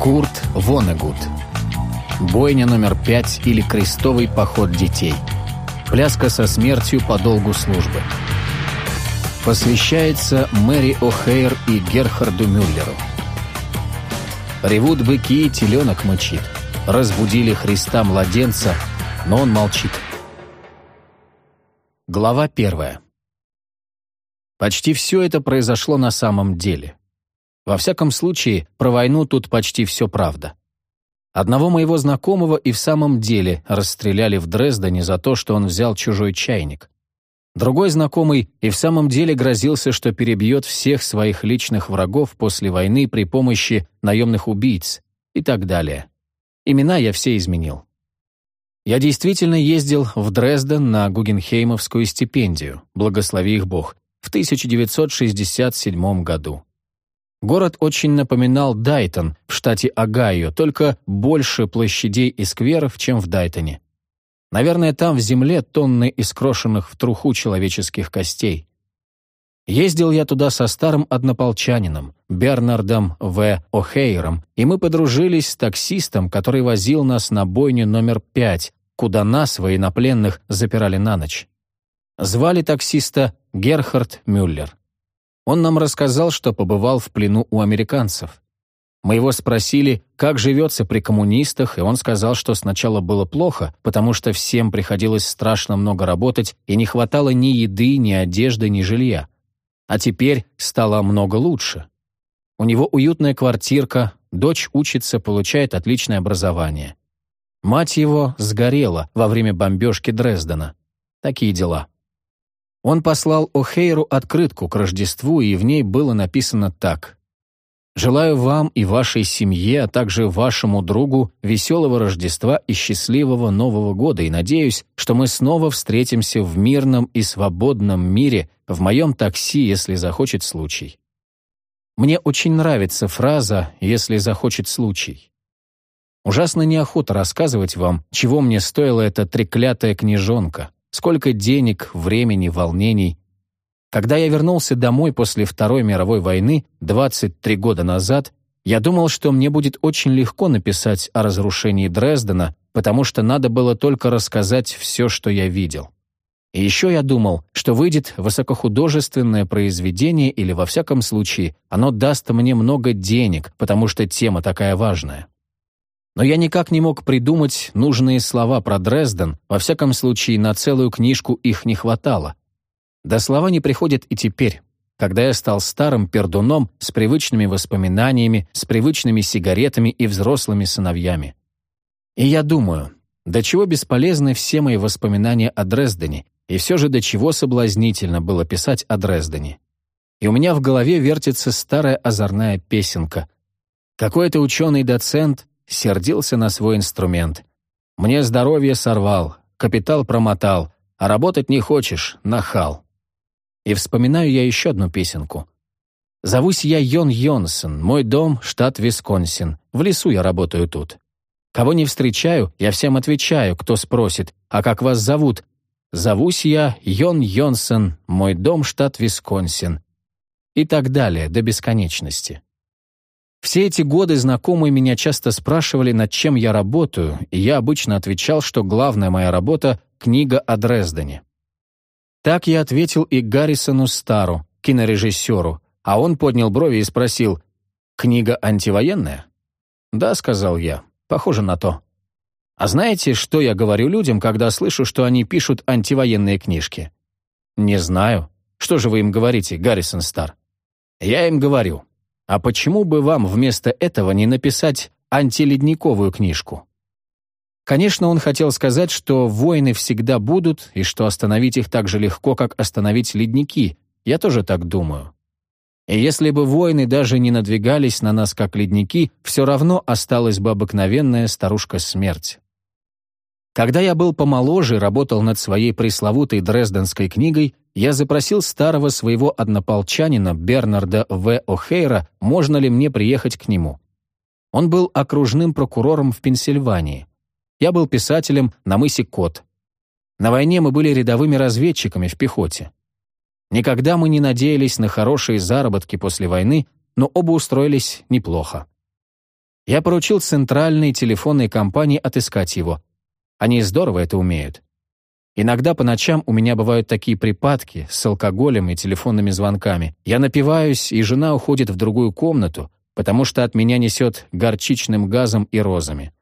Курт Вонегут. Бойня номер пять или крестовый поход детей. Пляска со смертью по долгу службы. Посвящается Мэри О'Хейр и Герхарду Мюллеру. Ревут быки, и теленок мычит. Разбудили Христа младенца, но он молчит. Глава первая. Почти все это произошло на самом деле. Во всяком случае, про войну тут почти все правда. Одного моего знакомого и в самом деле расстреляли в Дрездене за то, что он взял чужой чайник. Другой знакомый и в самом деле грозился, что перебьет всех своих личных врагов после войны при помощи наемных убийц и так далее. Имена я все изменил. Я действительно ездил в Дрезден на Гугенхеймовскую стипендию, благослови их Бог, в 1967 году. Город очень напоминал Дайтон в штате Огайо, только больше площадей и скверов, чем в Дайтоне. Наверное, там в земле тонны искрошенных в труху человеческих костей. Ездил я туда со старым однополчанином, Бернардом В. О'Хейром, и мы подружились с таксистом, который возил нас на бойню номер пять, куда нас, военнопленных, запирали на ночь. Звали таксиста Герхард Мюллер. Он нам рассказал, что побывал в плену у американцев. Мы его спросили, как живется при коммунистах, и он сказал, что сначала было плохо, потому что всем приходилось страшно много работать, и не хватало ни еды, ни одежды, ни жилья. А теперь стало много лучше. У него уютная квартирка, дочь учится, получает отличное образование. Мать его сгорела во время бомбежки Дрездена. Такие дела. Он послал О'Хейру открытку к Рождеству, и в ней было написано так. «Желаю вам и вашей семье, а также вашему другу веселого Рождества и счастливого Нового года, и надеюсь, что мы снова встретимся в мирном и свободном мире в моем такси, если захочет случай». Мне очень нравится фраза «если захочет случай». Ужасно неохота рассказывать вам, чего мне стоила эта треклятая книжонка — Сколько денег, времени, волнений. Когда я вернулся домой после Второй мировой войны 23 года назад, я думал, что мне будет очень легко написать о разрушении Дрездена, потому что надо было только рассказать все, что я видел. И еще я думал, что выйдет высокохудожественное произведение или, во всяком случае, оно даст мне много денег, потому что тема такая важная. Но я никак не мог придумать нужные слова про Дрезден, во всяком случае, на целую книжку их не хватало. Да слова не приходят и теперь, когда я стал старым пердуном с привычными воспоминаниями, с привычными сигаретами и взрослыми сыновьями. И я думаю, до чего бесполезны все мои воспоминания о Дрездене, и все же до чего соблазнительно было писать о Дрездене. И у меня в голове вертится старая озорная песенка. Какой-то ученый-доцент сердился на свой инструмент. «Мне здоровье сорвал, капитал промотал, а работать не хочешь, нахал». И вспоминаю я еще одну песенку. «Зовусь я Йон Йонсон, мой дом — штат Висконсин, в лесу я работаю тут. Кого не встречаю, я всем отвечаю, кто спросит, а как вас зовут? Зовусь я Йон Йонсон, мой дом — штат Висконсин». И так далее, до бесконечности. Все эти годы знакомые меня часто спрашивали, над чем я работаю, и я обычно отвечал, что главная моя работа — книга о Дрездене. Так я ответил и Гаррисону Стару, кинорежиссеру, а он поднял брови и спросил, «Книга антивоенная?» «Да», — сказал я, — «похоже на то». А знаете, что я говорю людям, когда слышу, что они пишут антивоенные книжки? Не знаю. Что же вы им говорите, Гаррисон Стар? Я им говорю, а почему бы вам вместо этого не написать антиледниковую книжку? Конечно, он хотел сказать, что войны всегда будут, и что остановить их так же легко, как остановить ледники. Я тоже так думаю. И если бы войны даже не надвигались на нас как ледники, все равно осталась бы обыкновенная старушка-смерть. Когда я был помоложе работал над своей пресловутой Дрезденской книгой, я запросил старого своего однополчанина Бернарда В. О'Хейра, можно ли мне приехать к нему. Он был окружным прокурором в Пенсильвании. Я был писателем на мысе Кот. На войне мы были рядовыми разведчиками в пехоте. Никогда мы не надеялись на хорошие заработки после войны, но оба устроились неплохо. Я поручил центральной телефонной компании отыскать его. Они здорово это умеют. Иногда по ночам у меня бывают такие припадки с алкоголем и телефонными звонками. Я напиваюсь, и жена уходит в другую комнату, потому что от меня несет горчичным газом и розами.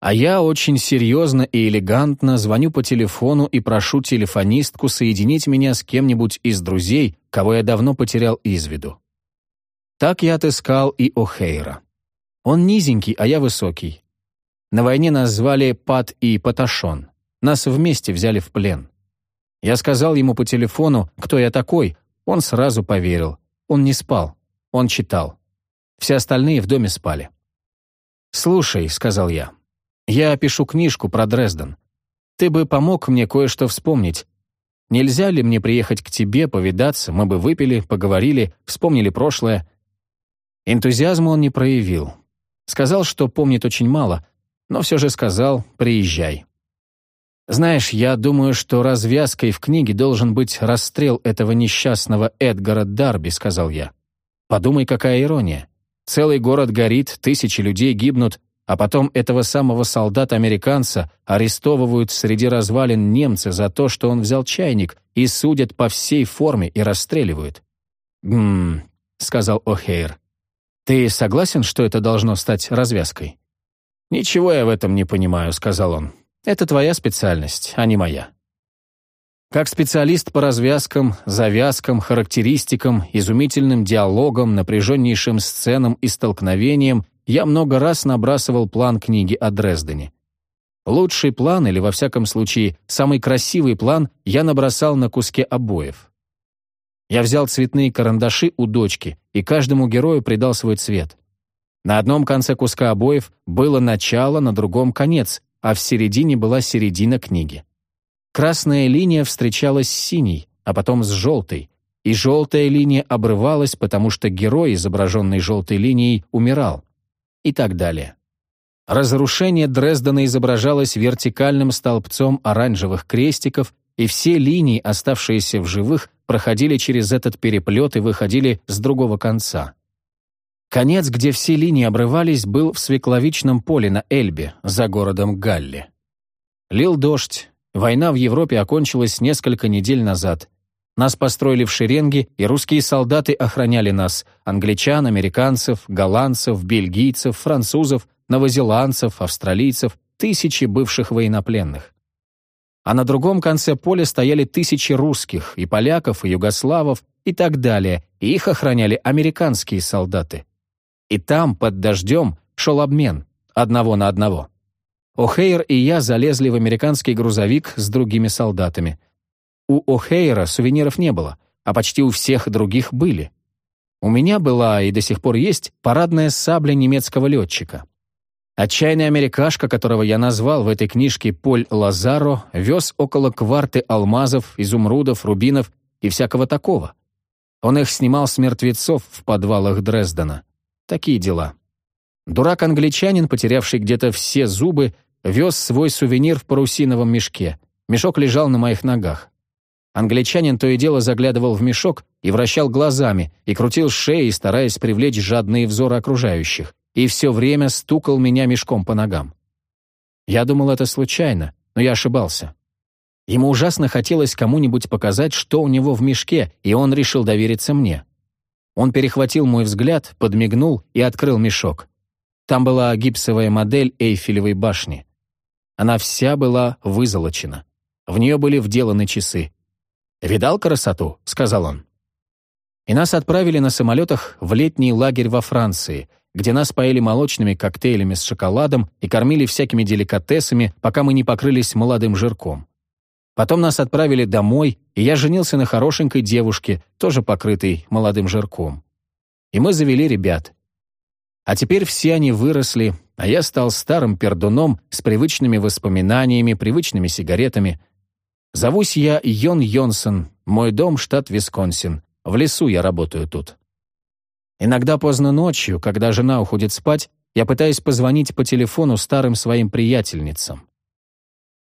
А я очень серьезно и элегантно звоню по телефону и прошу телефонистку соединить меня с кем-нибудь из друзей, кого я давно потерял из виду. Так я отыскал и О'Хейра. Он низенький, а я высокий. На войне нас звали Пат и Паташон. Нас вместе взяли в плен. Я сказал ему по телефону, кто я такой, он сразу поверил. Он не спал, он читал. Все остальные в доме спали. «Слушай», — сказал я, — «я пишу книжку про Дрезден. Ты бы помог мне кое-что вспомнить. Нельзя ли мне приехать к тебе, повидаться, мы бы выпили, поговорили, вспомнили прошлое?» Энтузиазма он не проявил. Сказал, что помнит очень мало, но все же сказал «приезжай». Знаешь, я думаю, что развязкой в книге должен быть расстрел этого несчастного Эдгара Дарби, сказал я. Подумай, какая ирония. Целый город горит, тысячи людей гибнут, а потом этого самого солдата-американца арестовывают среди развалин немцы за то, что он взял чайник, и судят по всей форме и расстреливают. «Гм», — сказал О'Хейр. «Ты согласен, что это должно стать развязкой?» «Ничего я в этом не понимаю», — сказал он. Это твоя специальность, а не моя. Как специалист по развязкам, завязкам, характеристикам, изумительным диалогам, напряженнейшим сценам и столкновениям, я много раз набрасывал план книги о Дрездене. Лучший план, или во всяком случае самый красивый план, я набросал на куске обоев. Я взял цветные карандаши у дочки и каждому герою придал свой цвет. На одном конце куска обоев было начало, на другом — конец, а в середине была середина книги. Красная линия встречалась с синей, а потом с желтой, и желтая линия обрывалась, потому что герой, изображенный желтой линией, умирал. И так далее. Разрушение Дрездена изображалось вертикальным столбцом оранжевых крестиков, и все линии, оставшиеся в живых, проходили через этот переплет и выходили с другого конца. Конец, где все линии обрывались, был в свекловичном поле на Эльбе, за городом Галли. Лил дождь, война в Европе окончилась несколько недель назад. Нас построили в шеренги, и русские солдаты охраняли нас, англичан, американцев, голландцев, бельгийцев, французов, новозеландцев, австралийцев, тысячи бывших военнопленных. А на другом конце поля стояли тысячи русских, и поляков, и югославов, и так далее, и их охраняли американские солдаты. И там, под дождем, шел обмен, одного на одного. О'Хейр и я залезли в американский грузовик с другими солдатами. У О'Хейра сувениров не было, а почти у всех других были. У меня была и до сих пор есть парадная сабля немецкого летчика. Отчаянный америкашка, которого я назвал в этой книжке Поль Лазаро, вез около кварты алмазов, изумрудов, рубинов и всякого такого. Он их снимал с мертвецов в подвалах Дрездена. Такие дела. Дурак-англичанин, потерявший где-то все зубы, вез свой сувенир в парусиновом мешке. Мешок лежал на моих ногах. Англичанин то и дело заглядывал в мешок и вращал глазами, и крутил шеей, стараясь привлечь жадные взоры окружающих, и все время стукал меня мешком по ногам. Я думал, это случайно, но я ошибался. Ему ужасно хотелось кому-нибудь показать, что у него в мешке, и он решил довериться мне. Он перехватил мой взгляд, подмигнул и открыл мешок. Там была гипсовая модель Эйфелевой башни. Она вся была вызолочена. В нее были вделаны часы. «Видал красоту?» — сказал он. И нас отправили на самолетах в летний лагерь во Франции, где нас поили молочными коктейлями с шоколадом и кормили всякими деликатесами, пока мы не покрылись молодым жирком. Потом нас отправили домой, и я женился на хорошенькой девушке, тоже покрытой молодым жирком. И мы завели ребят. А теперь все они выросли, а я стал старым пердуном с привычными воспоминаниями, привычными сигаретами. Зовусь я Йон Йонсон, мой дом — штат Висконсин. В лесу я работаю тут. Иногда поздно ночью, когда жена уходит спать, я пытаюсь позвонить по телефону старым своим приятельницам.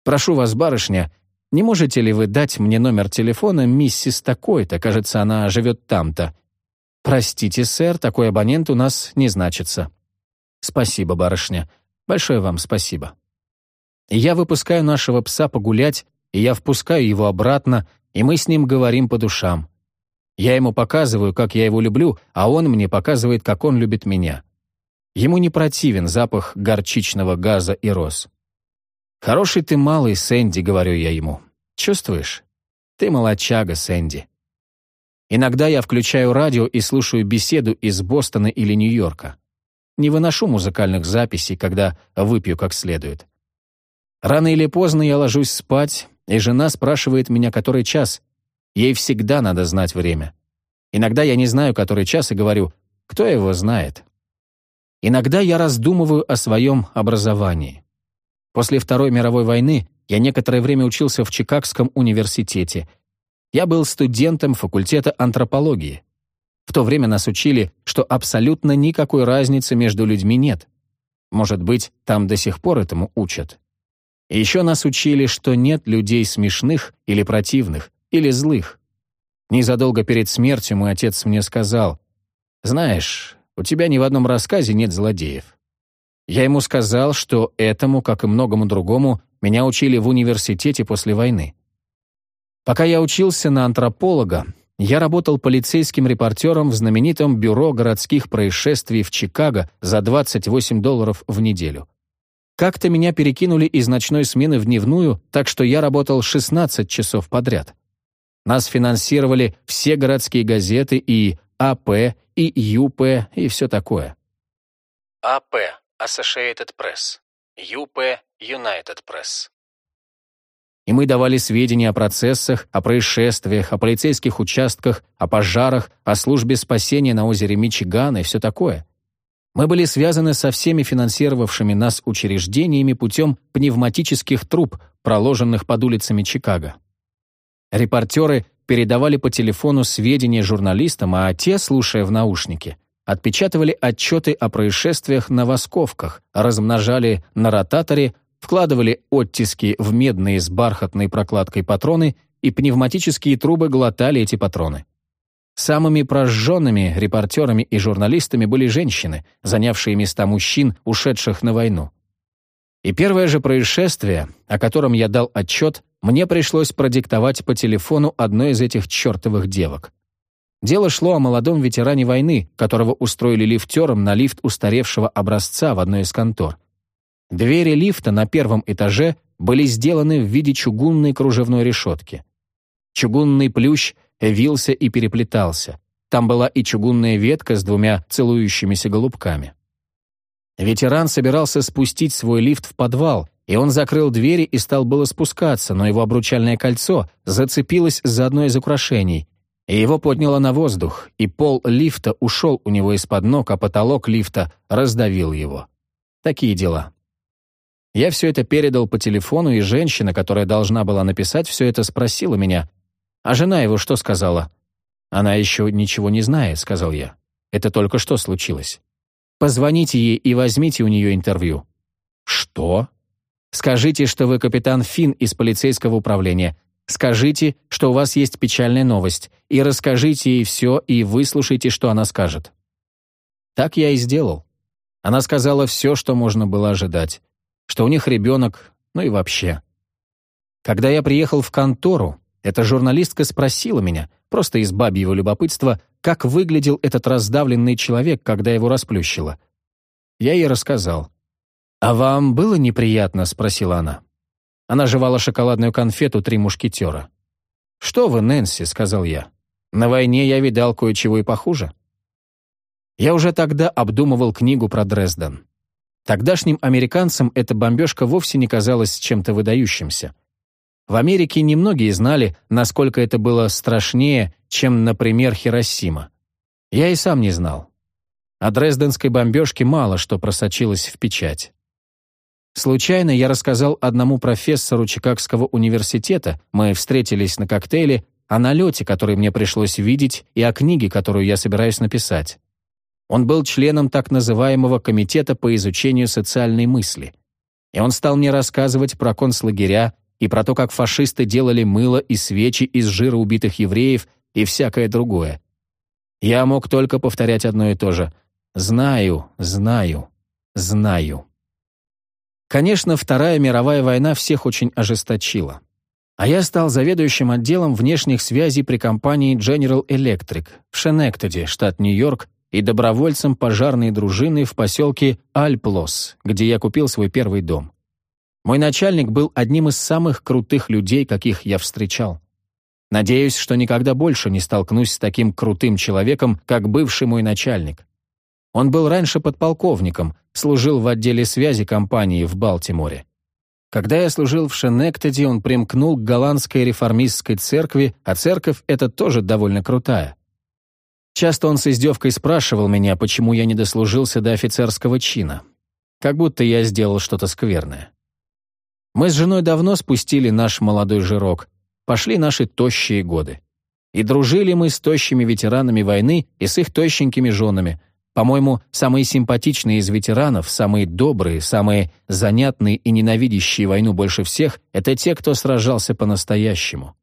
«Прошу вас, барышня, не можете ли вы дать мне номер телефона миссис такой-то, кажется, она живет там-то? Простите, сэр, такой абонент у нас не значится. «Спасибо, барышня. Большое вам спасибо». Я выпускаю нашего пса погулять, и я впускаю его обратно, и мы с ним говорим по душам. Я ему показываю, как я его люблю, а он мне показывает, как он любит меня. Ему не противен запах горчичного газа и роз. «Хороший ты малый, Сэнди», — говорю я ему. «Чувствуешь? Ты молочага, Сэнди». Иногда я включаю радио и слушаю беседу из Бостона или Нью-Йорка. Не выношу музыкальных записей, когда выпью как следует. Рано или поздно я ложусь спать, и жена спрашивает меня, который час. Ей всегда надо знать время. Иногда я не знаю, который час, и говорю, кто его знает. Иногда я раздумываю о своем образовании. После Второй мировой войны я некоторое время учился в Чикагском университете. Я был студентом факультета антропологии. В то время нас учили, что абсолютно никакой разницы между людьми нет. Может быть, там до сих пор этому учат. Еще нас учили, что нет людей смешных или противных, или злых. Незадолго перед смертью мой отец мне сказал, «Знаешь, у тебя ни в одном рассказе нет злодеев». Я ему сказал, что этому, как и многому другому, меня учили в университете после войны. Пока я учился на антрополога, я работал полицейским репортером в знаменитом бюро городских происшествий в Чикаго за 28 долларов в неделю. Как-то меня перекинули из ночной смены в дневную, так что я работал 16 часов подряд. Нас финансировали все городские газеты и АП, и ЮП, и все такое. АП – Associated Press. ЮП – United Press и мы давали сведения о процессах, о происшествиях, о полицейских участках, о пожарах, о службе спасения на озере Мичиган и все такое. Мы были связаны со всеми финансировавшими нас учреждениями путем пневматических труб, проложенных под улицами Чикаго. Репортеры передавали по телефону сведения журналистам, а те, слушая в наушнике, отпечатывали отчеты о происшествиях на восковках, размножали на ротаторе вкладывали оттиски в медные с бархатной прокладкой патроны, и пневматические трубы глотали эти патроны. Самыми прожженными репортерами и журналистами были женщины, занявшие места мужчин, ушедших на войну. И первое же происшествие, о котором я дал отчет, мне пришлось продиктовать по телефону одной из этих чертовых девок. Дело шло о молодом ветеране войны, которого устроили лифтером на лифт устаревшего образца в одной из контор. Двери лифта на первом этаже были сделаны в виде чугунной кружевной решетки. Чугунный плющ вился и переплетался. Там была и чугунная ветка с двумя целующимися голубками. Ветеран собирался спустить свой лифт в подвал, и он закрыл двери и стал было спускаться, но его обручальное кольцо зацепилось за одно из украшений, и его подняло на воздух, и пол лифта ушел у него из-под ног, а потолок лифта раздавил его. Такие дела. Я все это передал по телефону, и женщина, которая должна была написать все это, спросила меня, а жена его что сказала? «Она еще ничего не знает», — сказал я. «Это только что случилось. Позвоните ей и возьмите у нее интервью». «Что?» «Скажите, что вы капитан Финн из полицейского управления. Скажите, что у вас есть печальная новость, и расскажите ей все, и выслушайте, что она скажет». Так я и сделал. Она сказала все, что можно было ожидать что у них ребенок, ну и вообще. Когда я приехал в контору, эта журналистка спросила меня, просто из бабьего любопытства, как выглядел этот раздавленный человек, когда его расплющило. Я ей рассказал. «А вам было неприятно?» — спросила она. Она жевала шоколадную конфету «Три мушкетера». «Что вы, Нэнси?» — сказал я. «На войне я видал кое-чего и похуже». Я уже тогда обдумывал книгу про Дрезден. Тогдашним американцам эта бомбежка вовсе не казалась чем-то выдающимся. В Америке немногие знали, насколько это было страшнее, чем, например, Хиросима. Я и сам не знал. О дрезденской бомбежке мало что просочилось в печать. Случайно я рассказал одному профессору Чикагского университета, мы встретились на коктейле, о налете, который мне пришлось видеть, и о книге, которую я собираюсь написать. Он был членом так называемого Комитета по изучению социальной мысли. И он стал мне рассказывать про концлагеря и про то, как фашисты делали мыло и свечи из жира убитых евреев и всякое другое. Я мог только повторять одно и то же. «Знаю, знаю». знаю. Конечно, Вторая мировая война всех очень ожесточила. А я стал заведующим отделом внешних связей при компании General Electric в Шенектеде, штат Нью-Йорк, и добровольцем пожарной дружины в поселке Альплос, где я купил свой первый дом. Мой начальник был одним из самых крутых людей, каких я встречал. Надеюсь, что никогда больше не столкнусь с таким крутым человеком, как бывший мой начальник. Он был раньше подполковником, служил в отделе связи компании в Балтиморе. Когда я служил в Шенектеде, он примкнул к голландской реформистской церкви, а церковь эта тоже довольно крутая. Часто он с издевкой спрашивал меня, почему я не дослужился до офицерского чина. Как будто я сделал что-то скверное. Мы с женой давно спустили наш молодой жирок, пошли наши тощие годы. И дружили мы с тощими ветеранами войны и с их тощенькими женами. По-моему, самые симпатичные из ветеранов, самые добрые, самые занятные и ненавидящие войну больше всех — это те, кто сражался по-настоящему.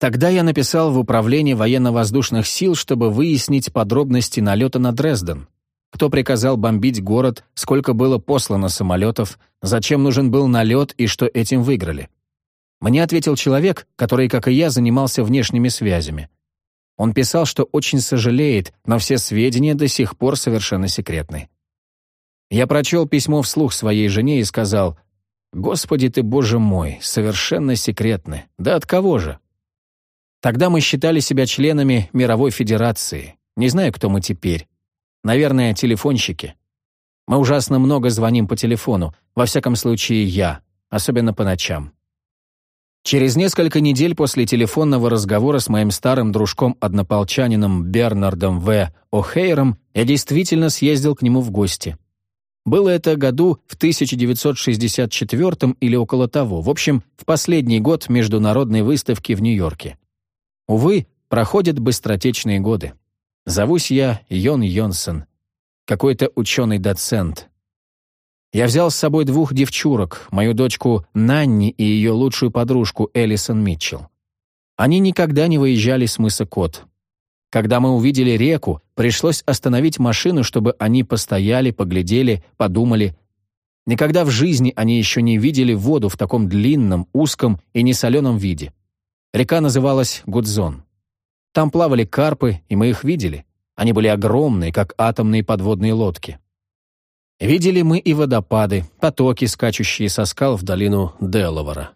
Тогда я написал в Управление военно-воздушных сил, чтобы выяснить подробности налета на Дрезден. Кто приказал бомбить город, сколько было послано самолетов, зачем нужен был налет и что этим выиграли. Мне ответил человек, который, как и я, занимался внешними связями. Он писал, что очень сожалеет, но все сведения до сих пор совершенно секретны. Я прочел письмо вслух своей жене и сказал, «Господи ты, Боже мой, совершенно секретны. Да от кого же?» Тогда мы считали себя членами Мировой Федерации. Не знаю, кто мы теперь. Наверное, телефонщики. Мы ужасно много звоним по телефону, во всяком случае я, особенно по ночам. Через несколько недель после телефонного разговора с моим старым дружком-однополчанином Бернардом В. О'Хейром я действительно съездил к нему в гости. Было это году в 1964 или около того, в общем, в последний год международной выставки в Нью-Йорке. Увы, проходят быстротечные годы. Зовусь я Йон Йонсон, какой-то ученый-доцент. Я взял с собой двух девчурок, мою дочку Нанни и ее лучшую подружку Элисон Митчелл. Они никогда не выезжали с мыса Кот. Когда мы увидели реку, пришлось остановить машину, чтобы они постояли, поглядели, подумали. Никогда в жизни они еще не видели воду в таком длинном, узком и несоленом виде. Река называлась Гудзон. Там плавали карпы, и мы их видели. Они были огромные, как атомные подводные лодки. Видели мы и водопады, потоки, скачущие со скал в долину Делавара.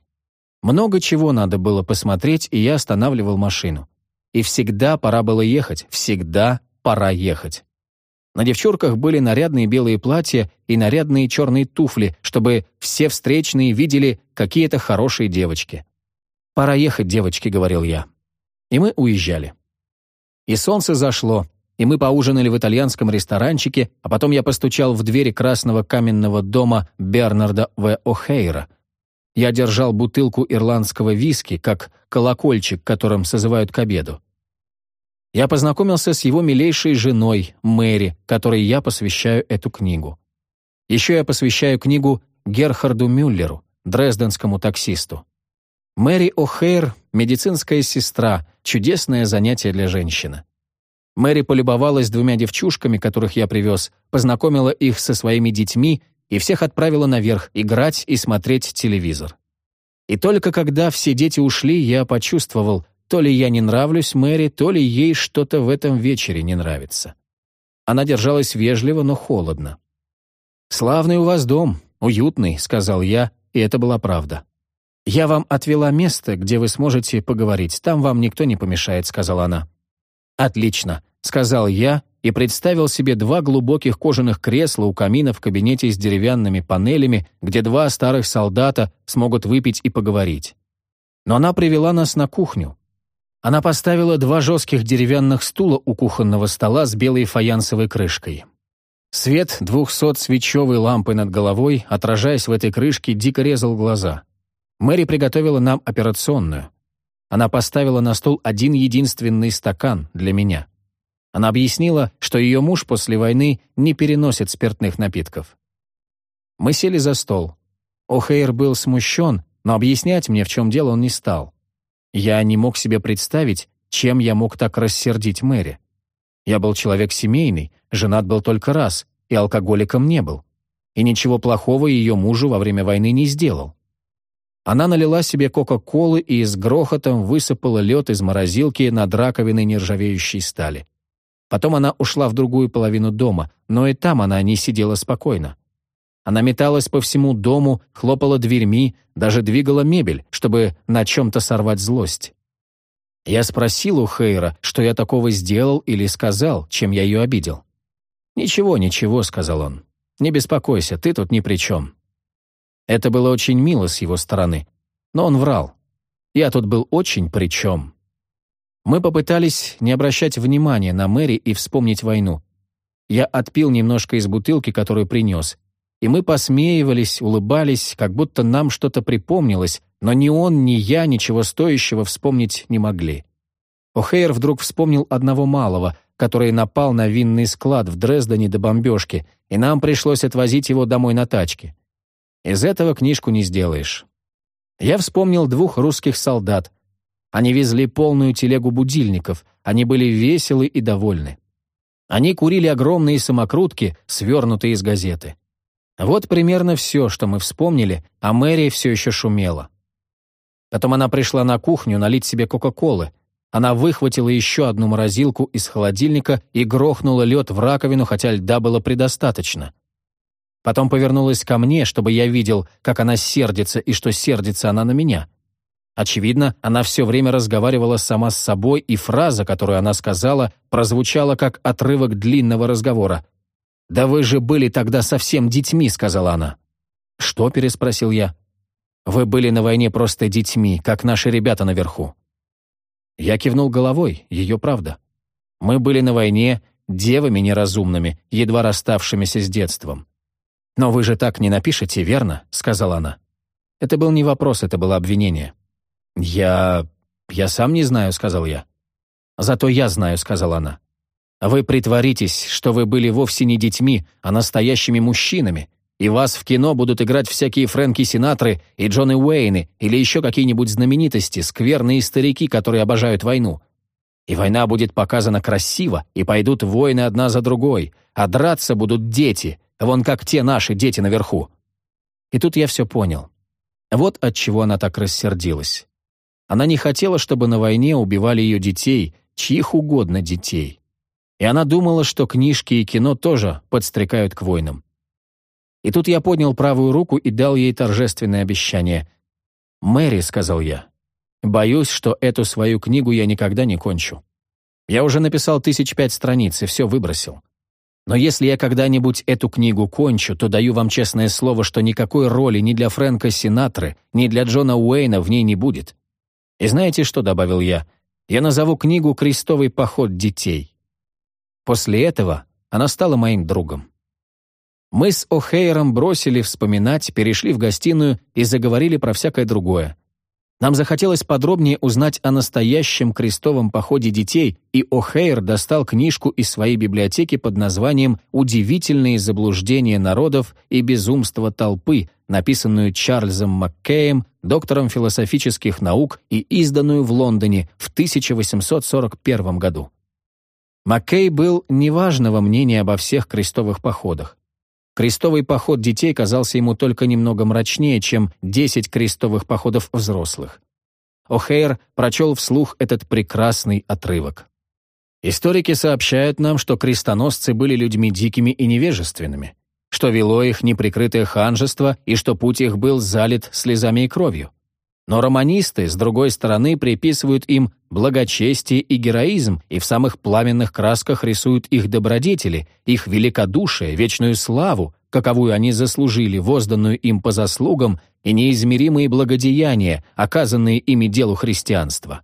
Много чего надо было посмотреть, и я останавливал машину. И всегда пора было ехать, всегда пора ехать. На девчурках были нарядные белые платья и нарядные черные туфли, чтобы все встречные видели какие-то хорошие девочки. «Пора ехать, девочки», — говорил я. И мы уезжали. И солнце зашло, и мы поужинали в итальянском ресторанчике, а потом я постучал в двери красного каменного дома Бернарда В. О'Хейра. Я держал бутылку ирландского виски, как колокольчик, которым созывают к обеду. Я познакомился с его милейшей женой, Мэри, которой я посвящаю эту книгу. Еще я посвящаю книгу Герхарду Мюллеру, дрезденскому таксисту. Мэри О'Хейр — медицинская сестра, чудесное занятие для женщины. Мэри полюбовалась двумя девчушками, которых я привез, познакомила их со своими детьми и всех отправила наверх играть и смотреть телевизор. И только когда все дети ушли, я почувствовал, то ли я не нравлюсь Мэри, то ли ей что-то в этом вечере не нравится. Она держалась вежливо, но холодно. «Славный у вас дом, уютный», — сказал я, и это была правда. «Я вам отвела место, где вы сможете поговорить. Там вам никто не помешает», — сказала она. «Отлично», — сказал я и представил себе два глубоких кожаных кресла у камина в кабинете с деревянными панелями, где два старых солдата смогут выпить и поговорить. Но она привела нас на кухню. Она поставила два жестких деревянных стула у кухонного стола с белой фаянсовой крышкой. Свет двухсот свечевой лампы над головой, отражаясь в этой крышке, дико резал глаза. Мэри приготовила нам операционную. Она поставила на стол один единственный стакан для меня. Она объяснила, что ее муж после войны не переносит спиртных напитков. Мы сели за стол. О'Хейр был смущен, но объяснять мне, в чем дело, он не стал. Я не мог себе представить, чем я мог так рассердить Мэри. Я был человек семейный, женат был только раз, и алкоголиком не был. и ничего плохого ее мужу во время войны не сделал. Она налила себе кока-колы и с грохотом высыпала лед из морозилки над раковиной нержавеющей стали. Потом она ушла в другую половину дома, но и там она не сидела спокойно. Она металась по всему дому, хлопала дверьми, даже двигала мебель, чтобы на чем-то сорвать злость. Я спросил у Хейра, что я такого сделал или сказал, чем я ее обидел. «Ничего, ничего», — сказал он. «Не беспокойся, ты тут ни при чем». Это было очень мило с его стороны, но он врал. Я тут был очень при чем. Мы попытались не обращать внимания на Мэри и вспомнить войну. Я отпил немножко из бутылки, которую принес, и мы посмеивались, улыбались, как будто нам что-то припомнилось, но ни он, ни я ничего стоящего вспомнить не могли. О'Хейр вдруг вспомнил одного малого, который напал на винный склад в Дрездене до бомбежки, и нам пришлось отвозить его домой на тачке. Из этого книжку не сделаешь. Я вспомнил двух русских солдат. Они везли полную телегу будильников, они были веселы и довольны. Они курили огромные самокрутки, свернутые из газеты. Вот примерно все, что мы вспомнили, а Мэри все еще шумела. Потом она пришла на кухню налить себе Кока-Колы. Она выхватила еще одну морозилку из холодильника и грохнула лед в раковину, хотя льда было предостаточно. Потом повернулась ко мне, чтобы я видел, как она сердится и что сердится она на меня. Очевидно, она все время разговаривала сама с собой, и фраза, которую она сказала, прозвучала как отрывок длинного разговора. «Да вы же были тогда совсем детьми», — сказала она. «Что?» — переспросил я. «Вы были на войне просто детьми, как наши ребята наверху». Я кивнул головой, ее правда. Мы были на войне девами неразумными, едва расставшимися с детством. «Но вы же так не напишете, верно?» — сказала она. Это был не вопрос, это было обвинение. «Я... я сам не знаю», — сказал я. «Зато я знаю», — сказала она. Вы притворитесь, что вы были вовсе не детьми, а настоящими мужчинами, и вас в кино будут играть всякие Фрэнки Синатры и Джонни Уэйны или еще какие-нибудь знаменитости, скверные старики, которые обожают войну. И война будет показана красиво, и пойдут войны одна за другой, а драться будут дети, вон как те наши дети наверху. И тут я все понял. Вот от чего она так рассердилась. Она не хотела, чтобы на войне убивали ее детей, чьих угодно детей и она думала, что книжки и кино тоже подстрекают к войнам. И тут я поднял правую руку и дал ей торжественное обещание. «Мэри», — сказал я, — «боюсь, что эту свою книгу я никогда не кончу. Я уже написал тысяч пять страниц и все выбросил. Но если я когда-нибудь эту книгу кончу, то даю вам честное слово, что никакой роли ни для Фрэнка Синатры, ни для Джона Уэйна в ней не будет. И знаете что, — добавил я, — я назову книгу «Крестовый поход детей». После этого она стала моим другом. Мы с О'Хейром бросили вспоминать, перешли в гостиную и заговорили про всякое другое. Нам захотелось подробнее узнать о настоящем крестовом походе детей, и О'Хейр достал книжку из своей библиотеки под названием «Удивительные заблуждения народов и безумство толпы», написанную Чарльзом Маккеем, доктором философических наук и изданную в Лондоне в 1841 году. Маккей был неважного мнения обо всех крестовых походах. Крестовый поход детей казался ему только немного мрачнее, чем 10 крестовых походов взрослых. О'Хейр прочел вслух этот прекрасный отрывок. Историки сообщают нам, что крестоносцы были людьми дикими и невежественными, что вело их неприкрытое ханжество и что путь их был залит слезами и кровью. Но романисты, с другой стороны, приписывают им благочестие и героизм и в самых пламенных красках рисуют их добродетели, их великодушие, вечную славу, каковую они заслужили, возданную им по заслугам и неизмеримые благодеяния, оказанные ими делу христианства.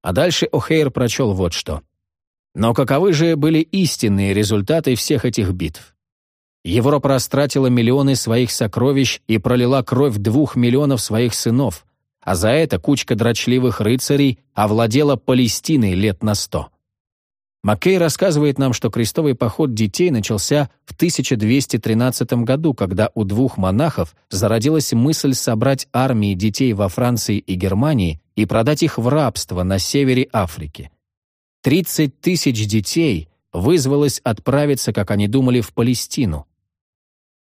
А дальше О'Хейр прочел вот что. Но каковы же были истинные результаты всех этих битв? Европа растратила миллионы своих сокровищ и пролила кровь двух миллионов своих сынов, а за это кучка дрочливых рыцарей овладела Палестиной лет на сто. Маккей рассказывает нам, что крестовый поход детей начался в 1213 году, когда у двух монахов зародилась мысль собрать армии детей во Франции и Германии и продать их в рабство на севере Африки. 30 тысяч детей вызвалось отправиться, как они думали, в Палестину.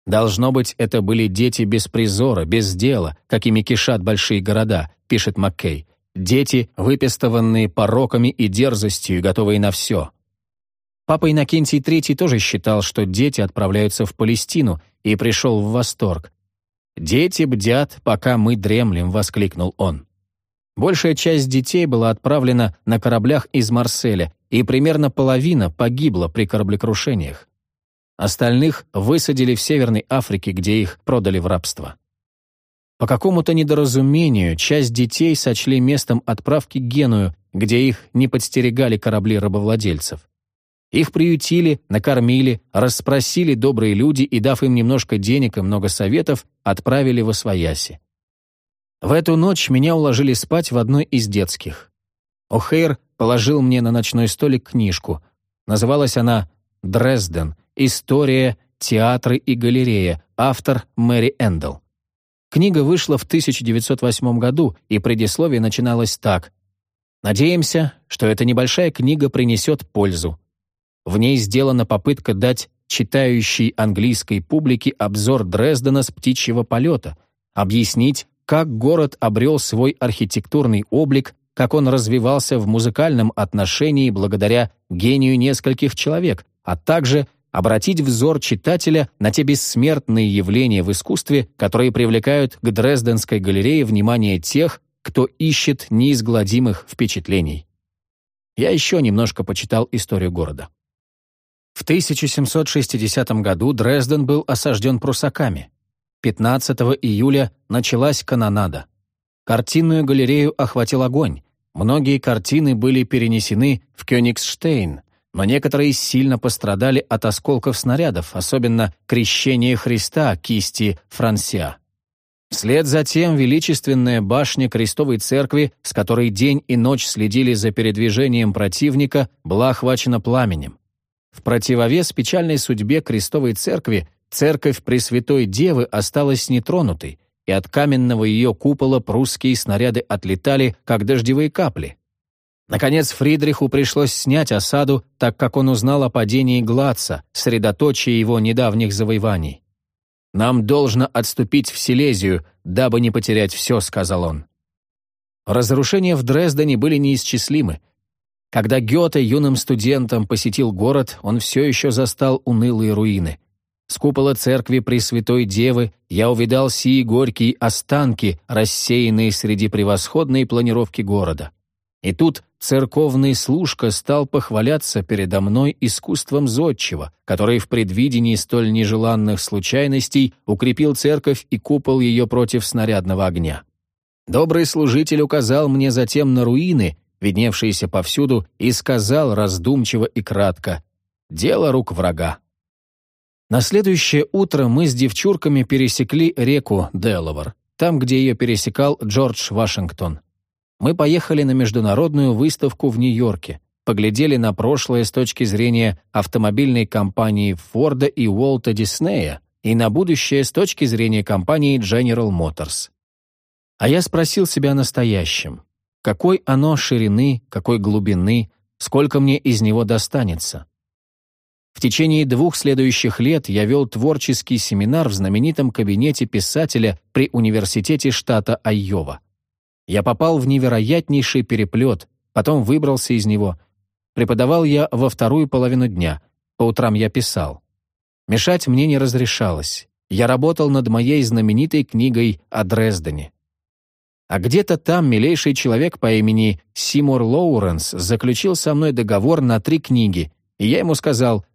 Должно быть, это были дети без призора, без дела, какими кишат большие города, пишет Маккей. Дети, выпестованные пороками и дерзостью, готовые на все. Папа Иннокентий III тоже считал, что дети отправляются в Палестину, и пришел в восторг. «Дети бдят, пока мы дремлем», — воскликнул он. Большая часть детей была отправлена на кораблях из Марселя, и примерно половина погибла при кораблекрушениях. Остальных высадили в Северной Африке, где их продали в рабство. По какому-то недоразумению часть детей сочли местом отправки Геную, где их не подстерегали корабли рабовладельцев. Их приютили, накормили, расспросили добрые люди и, дав им немножко денег и много советов, отправили в Освояси. В эту ночь меня уложили спать в одной из детских. О'Хейр положил мне на ночной столик книжку. Называлась она «Дрезден. История, театры и галерея», автор Мэри Эндл. Книга вышла в 1908 году, и предисловие начиналось так. «Надеемся, что эта небольшая книга принесет пользу. В ней сделана попытка дать читающей английской публике обзор Дрездена с птичьего полета, объяснить, как город обрел свой архитектурный облик, как он развивался в музыкальном отношении благодаря гению нескольких человек, а также обратить взор читателя на те бессмертные явления в искусстве, которые привлекают к Дрезденской галерее внимание тех, кто ищет неизгладимых впечатлений. Я еще немножко почитал историю города. В 1760 году Дрезден был осажден прусаками. 15 июля началась канонада. Картинную галерею охватил огонь. Многие картины были перенесены в Кёнигсштейн, но некоторые сильно пострадали от осколков снарядов, особенно «Крещение Христа» кисти Франсиа. Вслед за тем величественная башня Крестовой Церкви, с которой день и ночь следили за передвижением противника, была охвачена пламенем. В противовес печальной судьбе Крестовой Церкви церковь Пресвятой Девы осталась нетронутой, и от каменного ее купола прусские снаряды отлетали, как дождевые капли. Наконец Фридриху пришлось снять осаду, так как он узнал о падении Глаца, средоточие его недавних завоеваний. «Нам должно отступить в Силезию, дабы не потерять все», — сказал он. Разрушения в Дрездене были неисчислимы, когда Гёте юным студентом посетил город, он все еще застал унылые руины. С купола церкви Пресвятой Девы я увидал сии горькие останки, рассеянные среди превосходной планировки города. И тут церковный служка стал похваляться передо мной искусством зодчего, который в предвидении столь нежеланных случайностей укрепил церковь и купол ее против снарядного огня. Добрый служитель указал мне затем на руины, видневшиеся повсюду, и сказал раздумчиво и кратко «Дело рук врага». На следующее утро мы с девчурками пересекли реку Делавар, там, где ее пересекал Джордж Вашингтон. Мы поехали на международную выставку в Нью-Йорке, поглядели на прошлое с точки зрения автомобильной компании Форда и Уолта Диснея и на будущее с точки зрения компании General Motors. А я спросил себя о настоящем. Какой оно ширины, какой глубины, сколько мне из него достанется? В течение двух следующих лет я вел творческий семинар в знаменитом кабинете писателя при университете штата Айова. Я попал в невероятнейший переплет, потом выбрался из него. Преподавал я во вторую половину дня, по утрам я писал. Мешать мне не разрешалось. Я работал над моей знаменитой книгой о Дрездене. А где-то там милейший человек по имени Симур Лоуренс заключил со мной договор на три книги, и я ему сказал,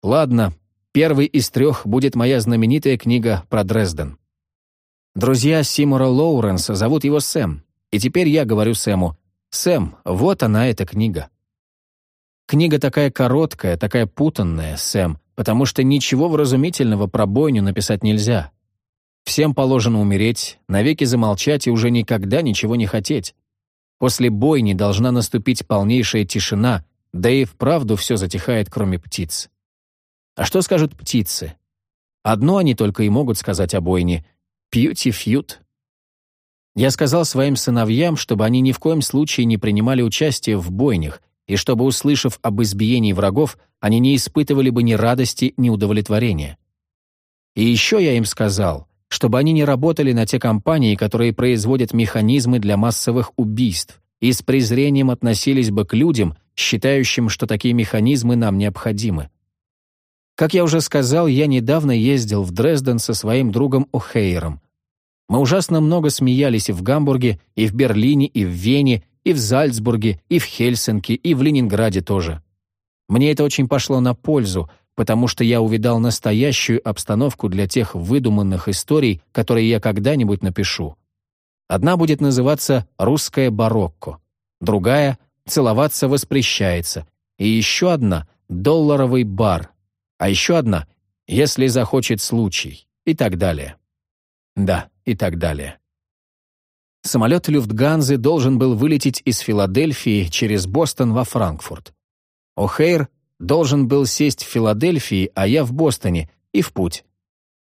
«Ладно, первый из трех будет моя знаменитая книга про Дрезден». Друзья Симура Лоуренса зовут его Сэм, и теперь я говорю Сэму, «Сэм, вот она, эта книга». Книга такая короткая, такая путанная, Сэм, потому что ничего вразумительного про бойню написать нельзя. Всем положено умереть, навеки замолчать и уже никогда ничего не хотеть. После бойни должна наступить полнейшая тишина, да и вправду все затихает, кроме птиц. А что скажут птицы? Одно они только и могут сказать о бойне — «пьюти-фьют». Я сказал своим сыновьям, чтобы они ни в коем случае не принимали участие в бойнях, и чтобы, услышав об избиении врагов, они не испытывали бы ни радости, ни удовлетворения. И еще я им сказал, чтобы они не работали на те компании, которые производят механизмы для массовых убийств, и с презрением относились бы к людям, считающим, что такие механизмы нам необходимы. Как я уже сказал, я недавно ездил в Дрезден со своим другом О'Хейером. Мы ужасно много смеялись и в Гамбурге, и в Берлине, и в Вене, и в Зальцбурге, и в Хельсинки, и в Ленинграде тоже. Мне это очень пошло на пользу, потому что я увидал настоящую обстановку для тех выдуманных историй, которые я когда-нибудь напишу. Одна будет называться «Русское барокко», другая «Целоваться воспрещается», и еще одна «Долларовый бар», а еще одна «Если захочет случай» и так далее. Да, и так далее. Самолет Люфтганзы должен был вылететь из Филадельфии через Бостон во Франкфурт. О'Хейр должен был сесть в Филадельфии, а я в Бостоне, и в путь.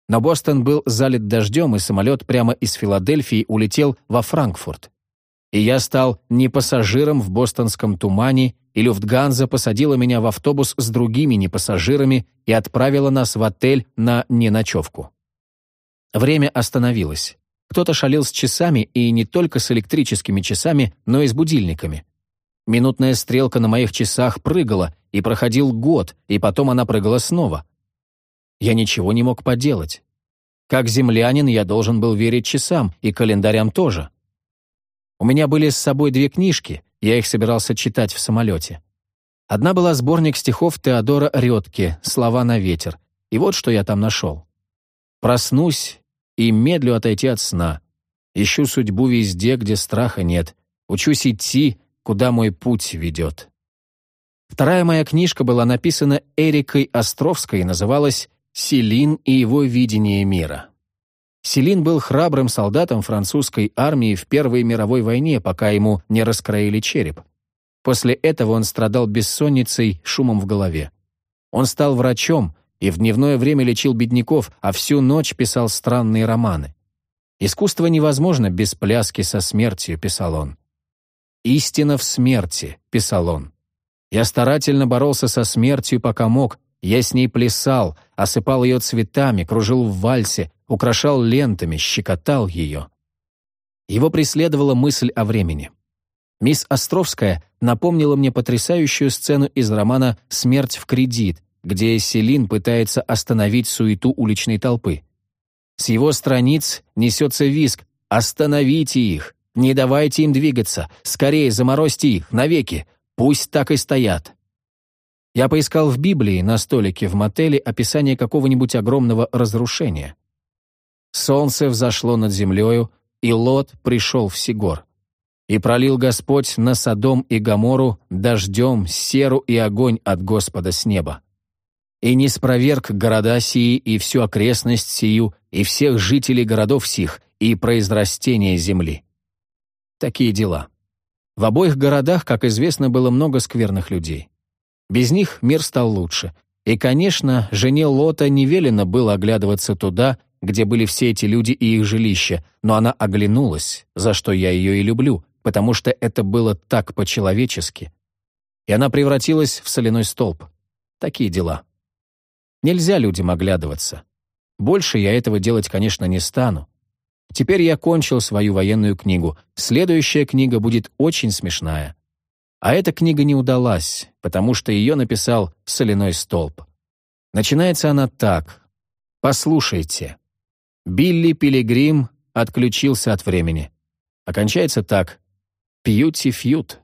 Но Бостон был залит дождем, и самолет прямо из Филадельфии улетел во Франкфурт. И я стал не пассажиром в бостонском тумане, и Люфтганза посадила меня в автобус с другими непассажирами и отправила нас в отель на неночевку. Время остановилось. Кто-то шалил с часами, и не только с электрическими часами, но и с будильниками. Минутная стрелка на моих часах прыгала, и проходил год, и потом она прыгала снова. Я ничего не мог поделать. Как землянин я должен был верить часам, и календарям тоже. У меня были с собой две книжки, я их собирался читать в самолете. Одна была сборник стихов Теодора Редки «Слова на ветер», и вот что я там нашел. «Проснусь и медлю отойти от сна. Ищу судьбу везде, где страха нет. Учусь идти, куда мой путь ведет. Вторая моя книжка была написана Эрикой Островской и называлась «Селин и его видение мира». Селин был храбрым солдатом французской армии в Первой мировой войне, пока ему не раскроили череп. После этого он страдал бессонницей, шумом в голове. Он стал врачом, и в дневное время лечил бедняков, а всю ночь писал странные романы. «Искусство невозможно без пляски со смертью», — писал он. «Истина в смерти», — писал он. «Я старательно боролся со смертью, пока мог. Я с ней плясал, осыпал ее цветами, кружил в вальсе, украшал лентами, щекотал ее». Его преследовала мысль о времени. Мисс Островская напомнила мне потрясающую сцену из романа «Смерть в кредит», где Селин пытается остановить суету уличной толпы. С его страниц несется виск «Остановите их! Не давайте им двигаться! Скорее заморозьте их, навеки! Пусть так и стоят!» Я поискал в Библии на столике в мотеле описание какого-нибудь огромного разрушения. Солнце взошло над землею, и Лот пришел в Сигор. И пролил Господь на Содом и Гомору дождем серу и огонь от Господа с неба и не спроверг города сии и всю окрестность сию, и всех жителей городов сих, и произрастения земли. Такие дела. В обоих городах, как известно, было много скверных людей. Без них мир стал лучше. И, конечно, жене Лота не велено было оглядываться туда, где были все эти люди и их жилища, но она оглянулась, за что я ее и люблю, потому что это было так по-человечески. И она превратилась в соляной столб. Такие дела. Нельзя людям оглядываться. Больше я этого делать, конечно, не стану. Теперь я кончил свою военную книгу. Следующая книга будет очень смешная. А эта книга не удалась, потому что ее написал соляной столб. Начинается она так. Послушайте. Билли Пилигрим отключился от времени. Окончается так. Пьюти-фьют.